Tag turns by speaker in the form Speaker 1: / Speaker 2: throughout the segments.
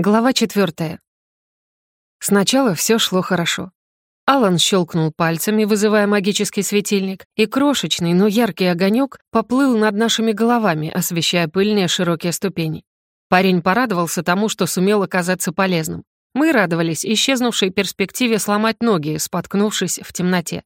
Speaker 1: Глава четвертая. Сначала все шло хорошо. Алан щелкнул пальцами, вызывая магический светильник, и крошечный, но яркий огонек поплыл над нашими головами, освещая пыльные широкие ступени. Парень порадовался тому, что сумел оказаться полезным. Мы радовались исчезнувшей перспективе сломать ноги, споткнувшись в темноте.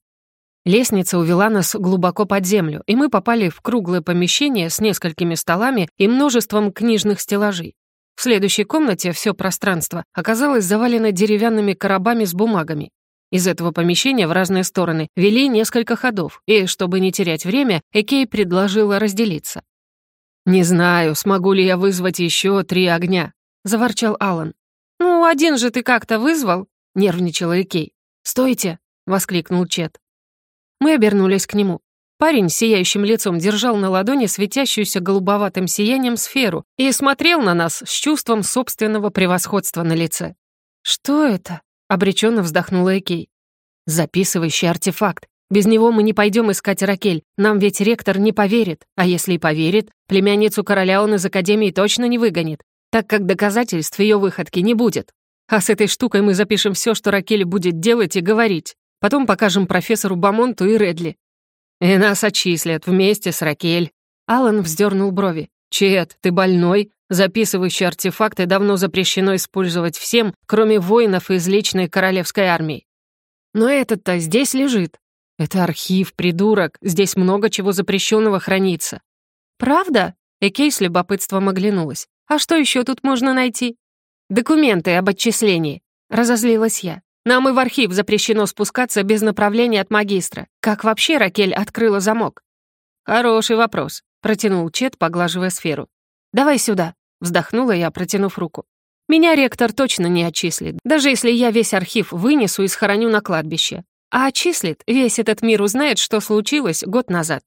Speaker 1: Лестница увела нас глубоко под землю, и мы попали в круглое помещение с несколькими столами и множеством книжных стеллажей. В следующей комнате все пространство оказалось завалено деревянными коробами с бумагами. Из этого помещения в разные стороны вели несколько ходов, и, чтобы не терять время, Экей предложила разделиться. «Не знаю, смогу ли я вызвать еще три огня», — заворчал Алан. «Ну, один же ты как-то вызвал», — нервничала Экей. «Стойте!» — воскликнул Чет. Мы обернулись к нему. Парень с сияющим лицом держал на ладони светящуюся голубоватым сиянием сферу и смотрел на нас с чувством собственного превосходства на лице. «Что это?» — обреченно вздохнула Экей. «Записывающий артефакт. Без него мы не пойдем искать Ракель. Нам ведь ректор не поверит. А если и поверит, племянницу короля он из Академии точно не выгонит, так как доказательств ее выходки не будет. А с этой штукой мы запишем все, что Ракель будет делать и говорить. Потом покажем профессору Бамонту и Редли. «И нас отчислят вместе с Ракель». Алан вздернул брови. «Чет, ты больной? Записывающие артефакты давно запрещено использовать всем, кроме воинов из личной королевской армии». «Но этот-то здесь лежит». «Это архив, придурок. Здесь много чего запрещенного хранится». «Правда?» Экей с любопытством оглянулась. «А что еще тут можно найти?» «Документы об отчислении», — разозлилась я. Нам и в архив запрещено спускаться без направления от магистра. Как вообще Ракель открыла замок?» «Хороший вопрос», — протянул Чет, поглаживая сферу. «Давай сюда», — вздохнула я, протянув руку. «Меня ректор точно не отчислит, даже если я весь архив вынесу и схороню на кладбище. А отчислит, весь этот мир узнает, что случилось год назад».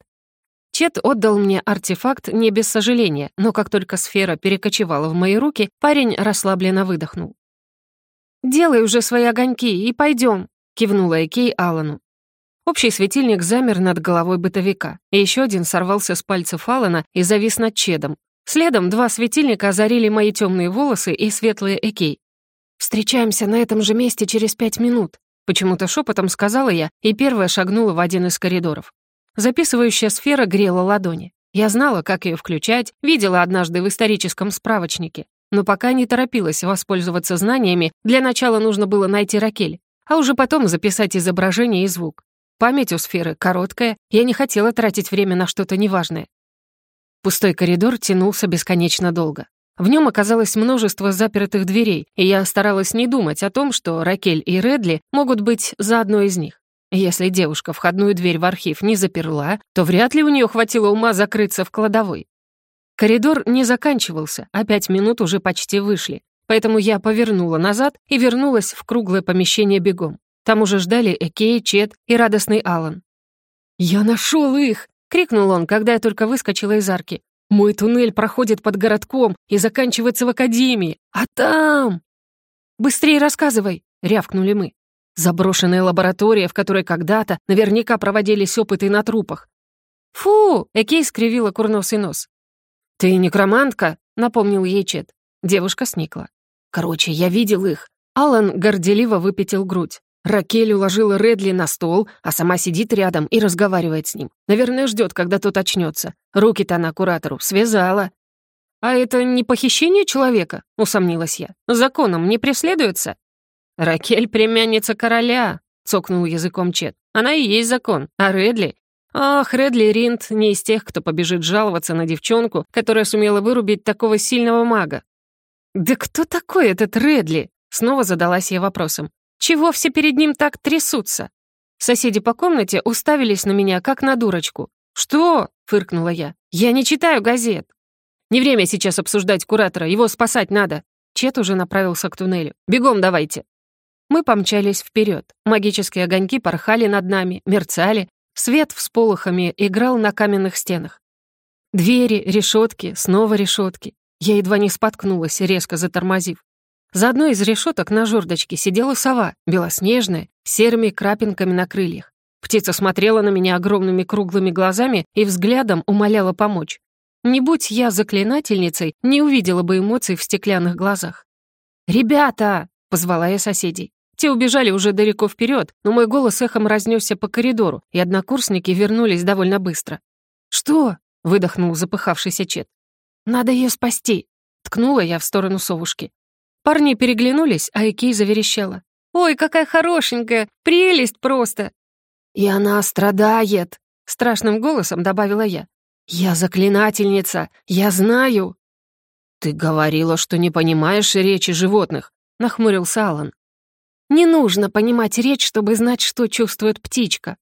Speaker 1: Чет отдал мне артефакт не без сожаления, но как только сфера перекочевала в мои руки, парень расслабленно выдохнул. «Делай уже свои огоньки и пойдем», — кивнула Экей Алану. Общий светильник замер над головой бытовика. и Еще один сорвался с пальцев Алана и завис над Чедом. Следом два светильника озарили мои темные волосы и светлые Экей. «Встречаемся на этом же месте через пять минут», — почему-то шепотом сказала я и первая шагнула в один из коридоров. Записывающая сфера грела ладони. Я знала, как ее включать, видела однажды в историческом справочнике но пока не торопилась воспользоваться знаниями, для начала нужно было найти Ракель, а уже потом записать изображение и звук. Память у сферы короткая, я не хотела тратить время на что-то неважное. Пустой коридор тянулся бесконечно долго. В нем оказалось множество запертых дверей, и я старалась не думать о том, что Ракель и Редли могут быть за одной из них. Если девушка входную дверь в архив не заперла, то вряд ли у нее хватило ума закрыться в кладовой. Коридор не заканчивался, а пять минут уже почти вышли. Поэтому я повернула назад и вернулась в круглое помещение бегом. Там уже ждали Экей, Чет и радостный Алан. «Я нашел их!» — крикнул он, когда я только выскочила из арки. «Мой туннель проходит под городком и заканчивается в академии. А там...» «Быстрее рассказывай!» — рявкнули мы. Заброшенная лаборатория, в которой когда-то наверняка проводились опыты на трупах. «Фу!» — Экей скривила курносый нос. «Ты некромантка?» — напомнил ей Чет. Девушка сникла. «Короче, я видел их». Алан горделиво выпятил грудь. Ракель уложила Редли на стол, а сама сидит рядом и разговаривает с ним. Наверное, ждет, когда тот очнется. Руки-то она куратору связала. «А это не похищение человека?» — усомнилась я. «Законом не преследуется?» «Ракель — племянница короля», — цокнул языком Чет. «Она и есть закон, а Редли Ах, Редли Ринд не из тех, кто побежит жаловаться на девчонку, которая сумела вырубить такого сильного мага. «Да кто такой этот Редли?» Снова задалась я вопросом. «Чего все перед ним так трясутся?» Соседи по комнате уставились на меня, как на дурочку. «Что?» — фыркнула я. «Я не читаю газет». «Не время сейчас обсуждать куратора, его спасать надо». Чет уже направился к туннелю. «Бегом давайте». Мы помчались вперед. Магические огоньки порхали над нами, мерцали, Свет всполохами играл на каменных стенах. Двери, решетки, снова решетки. Я едва не споткнулась, резко затормозив. За одной из решеток на жердочке сидела сова, белоснежная, с серыми крапинками на крыльях. Птица смотрела на меня огромными круглыми глазами и взглядом умоляла помочь. Не будь я заклинательницей, не увидела бы эмоций в стеклянных глазах. «Ребята!» — позвала я соседей. Те убежали уже далеко вперед, но мой голос эхом разнесся по коридору, и однокурсники вернулись довольно быстро. «Что?» — выдохнул запыхавшийся Чет. «Надо ее спасти!» — ткнула я в сторону совушки. Парни переглянулись, а Икей заверещала. «Ой, какая хорошенькая! Прелесть просто!» «И она страдает!» — страшным голосом добавила я. «Я заклинательница! Я знаю!» «Ты говорила, что не понимаешь речи животных!» — нахмурился Алан. Не нужно понимать речь, чтобы знать, что чувствует птичка.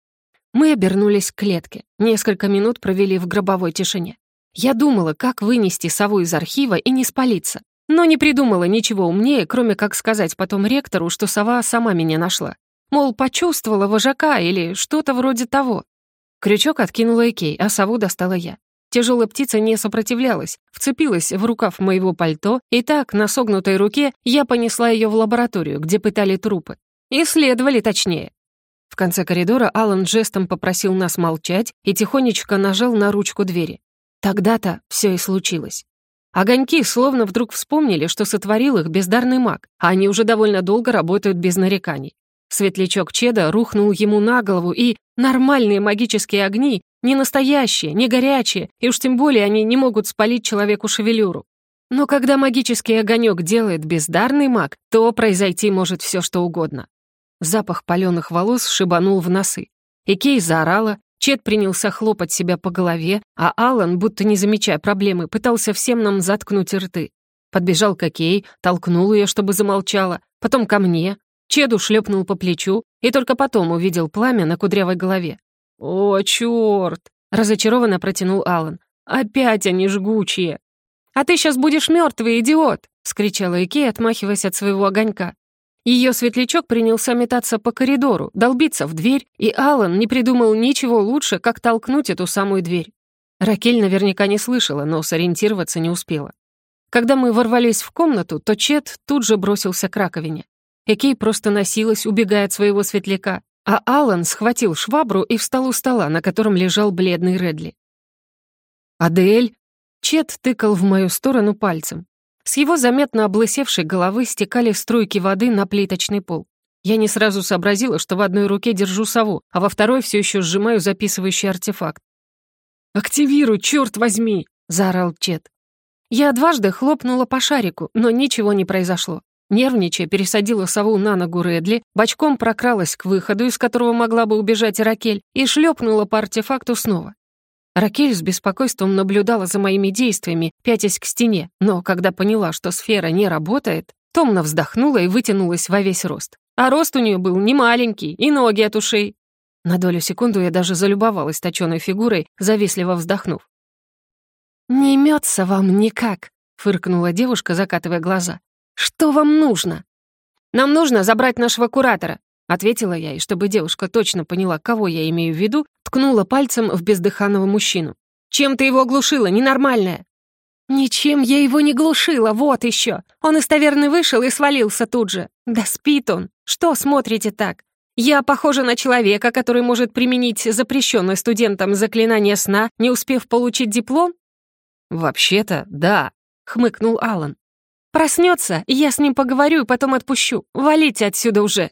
Speaker 1: Мы обернулись к клетке. Несколько минут провели в гробовой тишине. Я думала, как вынести сову из архива и не спалиться. Но не придумала ничего умнее, кроме как сказать потом ректору, что сова сама меня нашла. Мол, почувствовала вожака или что-то вроде того. Крючок откинула Экей, а сову достала я. Тяжелая птица не сопротивлялась, вцепилась в рукав моего пальто, и так, на согнутой руке, я понесла ее в лабораторию, где пытали трупы. Исследовали точнее. В конце коридора Алан жестом попросил нас молчать и тихонечко нажал на ручку двери. Тогда-то все и случилось. Огоньки словно вдруг вспомнили, что сотворил их бездарный маг, а они уже довольно долго работают без нареканий. Светлячок Чеда рухнул ему на голову, и нормальные магические огни не настоящие, не горячие, и уж тем более они не могут спалить человеку шевелюру. Но когда магический огонек делает бездарный маг, то произойти может все что угодно. Запах паленых волос шибанул в носы. И Кей заорала, Чет принялся хлопать себя по голове, а Алан, будто не замечая проблемы, пытался всем нам заткнуть рты. Подбежал к Кей, толкнул ее, чтобы замолчала, потом ко мне. Чеду шлепнул по плечу и только потом увидел пламя на кудрявой голове. «О, черт! — разочарованно протянул Алан. «Опять они жгучие!» «А ты сейчас будешь мертвый, идиот!» — вскричала Икея, отмахиваясь от своего огонька. Ее светлячок принялся метаться по коридору, долбиться в дверь, и Алан не придумал ничего лучше, как толкнуть эту самую дверь. Ракель наверняка не слышала, но сориентироваться не успела. Когда мы ворвались в комнату, то Чет тут же бросился к раковине. Экей просто носилась, убегая от своего светляка а Алан схватил швабру и встал у стола, на котором лежал бледный Редли. «Адель?» Чет тыкал в мою сторону пальцем. С его заметно облысевшей головы стекали струйки воды на плиточный пол. Я не сразу сообразила, что в одной руке держу сову, а во второй все еще сжимаю записывающий артефакт. «Активируй, черт возьми!» — заорал Чет. Я дважды хлопнула по шарику, но ничего не произошло. Нервничая, пересадила сову на ногу Редли, бочком прокралась к выходу, из которого могла бы убежать Ракель, и шлепнула по артефакту снова. Ракель с беспокойством наблюдала за моими действиями, пятясь к стене, но когда поняла, что сфера не работает, томно вздохнула и вытянулась во весь рост. А рост у нее был не маленький, и ноги от ушей. На долю секунду я даже залюбовалась точёной фигурой, завистливо вздохнув. «Не мется вам никак», — фыркнула девушка, закатывая глаза. «Что вам нужно?» «Нам нужно забрать нашего куратора», — ответила я, и чтобы девушка точно поняла, кого я имею в виду, ткнула пальцем в бездыханного мужчину. «Чем ты его оглушила, ненормальная?» «Ничем я его не глушила, вот еще! Он из таверны вышел и свалился тут же! Да спит он! Что смотрите так? Я похожа на человека, который может применить запрещенное студентам заклинание сна, не успев получить диплом?» «Вообще-то, да», — хмыкнул Алан. Проснется, я с ним поговорю и потом отпущу. Валите отсюда уже!»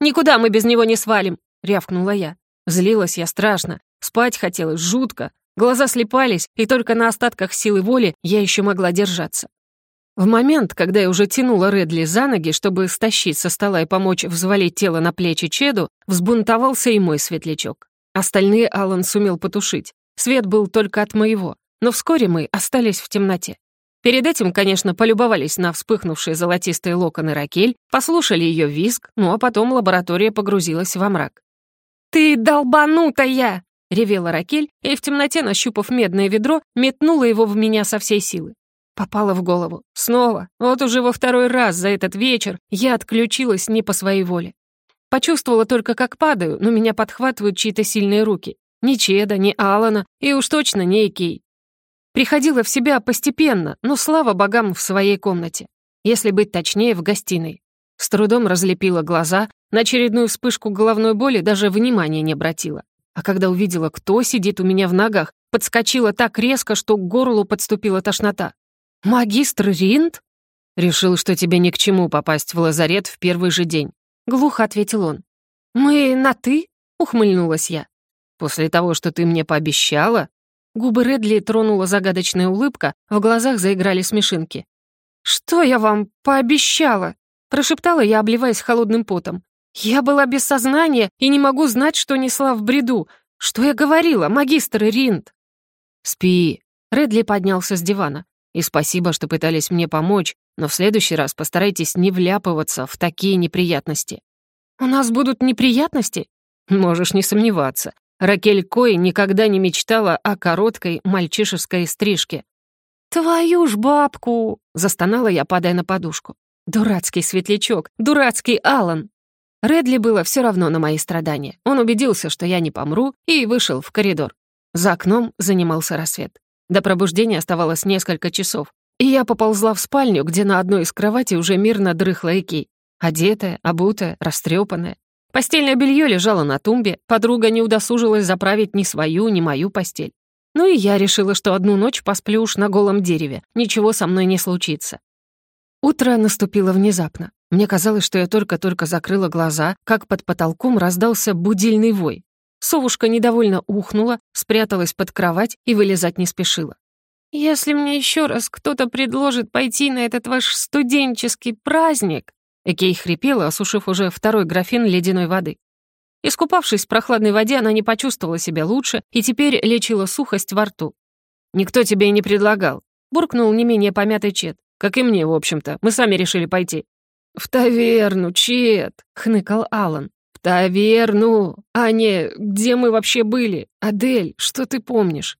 Speaker 1: «Никуда мы без него не свалим!» — рявкнула я. Злилась я страшно. Спать хотелось жутко. Глаза слепались, и только на остатках силы воли я еще могла держаться. В момент, когда я уже тянула Редли за ноги, чтобы стащить со стола и помочь взвалить тело на плечи Чеду, взбунтовался и мой светлячок. Остальные Алан сумел потушить. Свет был только от моего. Но вскоре мы остались в темноте. Перед этим, конечно, полюбовались на вспыхнувшие золотистые локоны Ракель, послушали ее визг, ну а потом лаборатория погрузилась во мрак. «Ты долбанутая!» — ревела Ракель, и в темноте, нащупав медное ведро, метнула его в меня со всей силы. Попала в голову. Снова. Вот уже во второй раз за этот вечер я отключилась не по своей воле. Почувствовала только, как падаю, но меня подхватывают чьи-то сильные руки. Ни Чеда, ни Алана, и уж точно не Экей. Приходила в себя постепенно, но слава богам в своей комнате. Если быть точнее, в гостиной. С трудом разлепила глаза, на очередную вспышку головной боли даже внимания не обратила. А когда увидела, кто сидит у меня в ногах, подскочила так резко, что к горлу подступила тошнота. «Магистр Ринд?» «Решил, что тебе ни к чему попасть в лазарет в первый же день», — глухо ответил он. «Мы на «ты»?» — ухмыльнулась я. «После того, что ты мне пообещала», Губы Редли тронула загадочная улыбка, в глазах заиграли смешинки. «Что я вам пообещала?» — прошептала я, обливаясь холодным потом. «Я была без сознания и не могу знать, что несла в бреду. Что я говорила, магистр Ринд?» «Спи». Редли поднялся с дивана. «И спасибо, что пытались мне помочь, но в следующий раз постарайтесь не вляпываться в такие неприятности». «У нас будут неприятности?» «Можешь не сомневаться. Ракель Кой никогда не мечтала о короткой мальчишеской стрижке. «Твою ж бабку!» — застонала я, падая на подушку. «Дурацкий светлячок! Дурацкий Алан!» Редли было все равно на мои страдания. Он убедился, что я не помру, и вышел в коридор. За окном занимался рассвет. До пробуждения оставалось несколько часов, и я поползла в спальню, где на одной из кроватей уже мирно дрыхла Эки. Одетая, обутая, растрепанная. Постельное белье лежало на тумбе, подруга не удосужилась заправить ни свою, ни мою постель. Ну и я решила, что одну ночь посплю уж на голом дереве, ничего со мной не случится. Утро наступило внезапно. Мне казалось, что я только-только закрыла глаза, как под потолком раздался будильный вой. Совушка недовольно ухнула, спряталась под кровать и вылезать не спешила. «Если мне еще раз кто-то предложит пойти на этот ваш студенческий праздник», Экей хрипела, осушив уже второй графин ледяной воды. Искупавшись в прохладной воде, она не почувствовала себя лучше и теперь лечила сухость во рту. «Никто тебе и не предлагал», — буркнул не менее помятый Чет. «Как и мне, в общем-то. Мы сами решили пойти». «В таверну, Чет!» — хныкал Алан. «В таверну! А не, где мы вообще были? Адель, что ты помнишь?»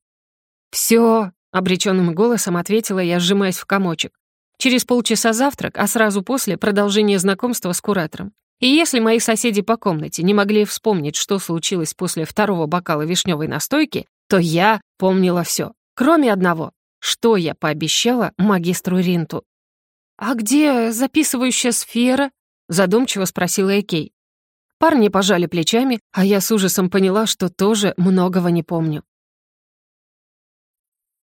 Speaker 1: «Всё!» — обречённым голосом ответила я, сжимаясь в комочек. Через полчаса завтрак, а сразу после продолжение знакомства с куратором. И если мои соседи по комнате не могли вспомнить, что случилось после второго бокала вишневой настойки, то я помнила все, кроме одного, что я пообещала магистру Ринту. «А где записывающая сфера?» — задумчиво спросила Экей. Парни пожали плечами, а я с ужасом поняла, что тоже многого не помню.